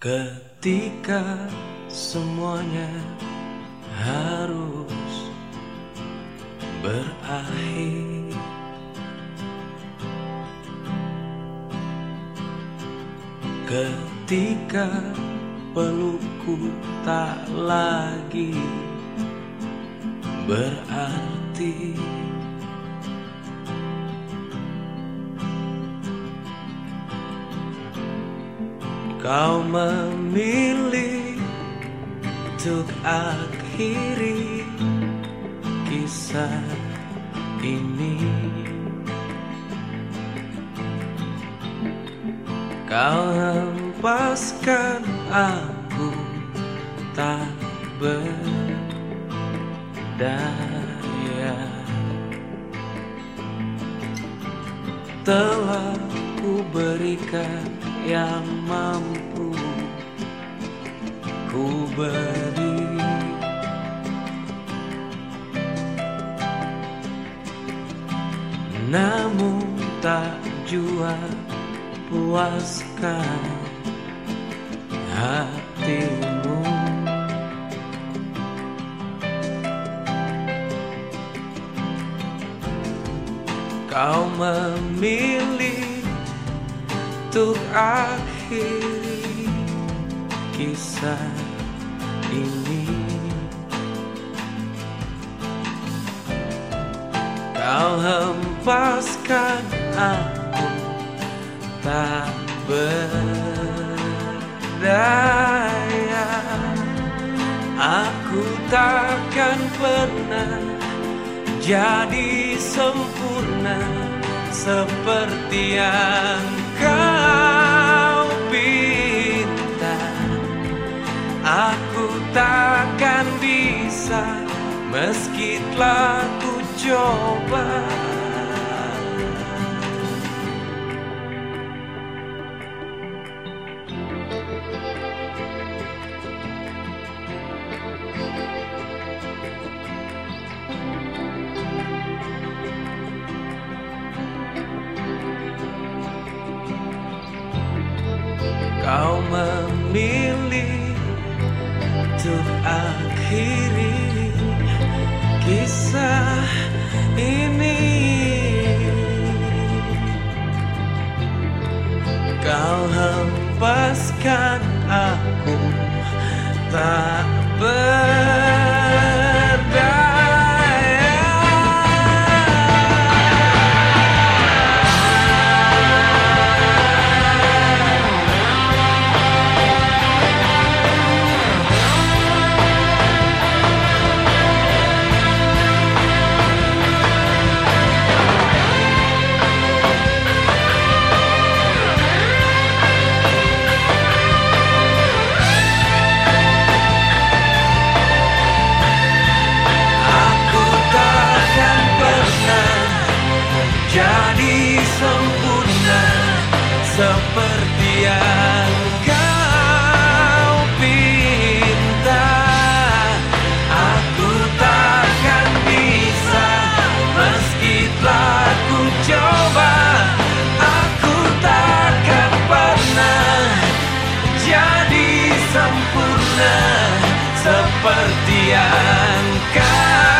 Ketika semuanya harus berakhir. Ketika pelukku tak lagi berarti Kau memilih untuk akhiri kisah ini. Kau hempaskan aku tak berdaya. Telah ku berikan yang mampu ku beri. Namun tak jua puaskan hatimu. Kau memilih untuk akhiri kisah ini. Kau hempaskan aku tak berdaya. Aku takkan pernah jadi sempurna seperti yang meski telah ku coba. Kau memilih untuk akhiri kisah ini. Kau hempaskan aku tak seperti kau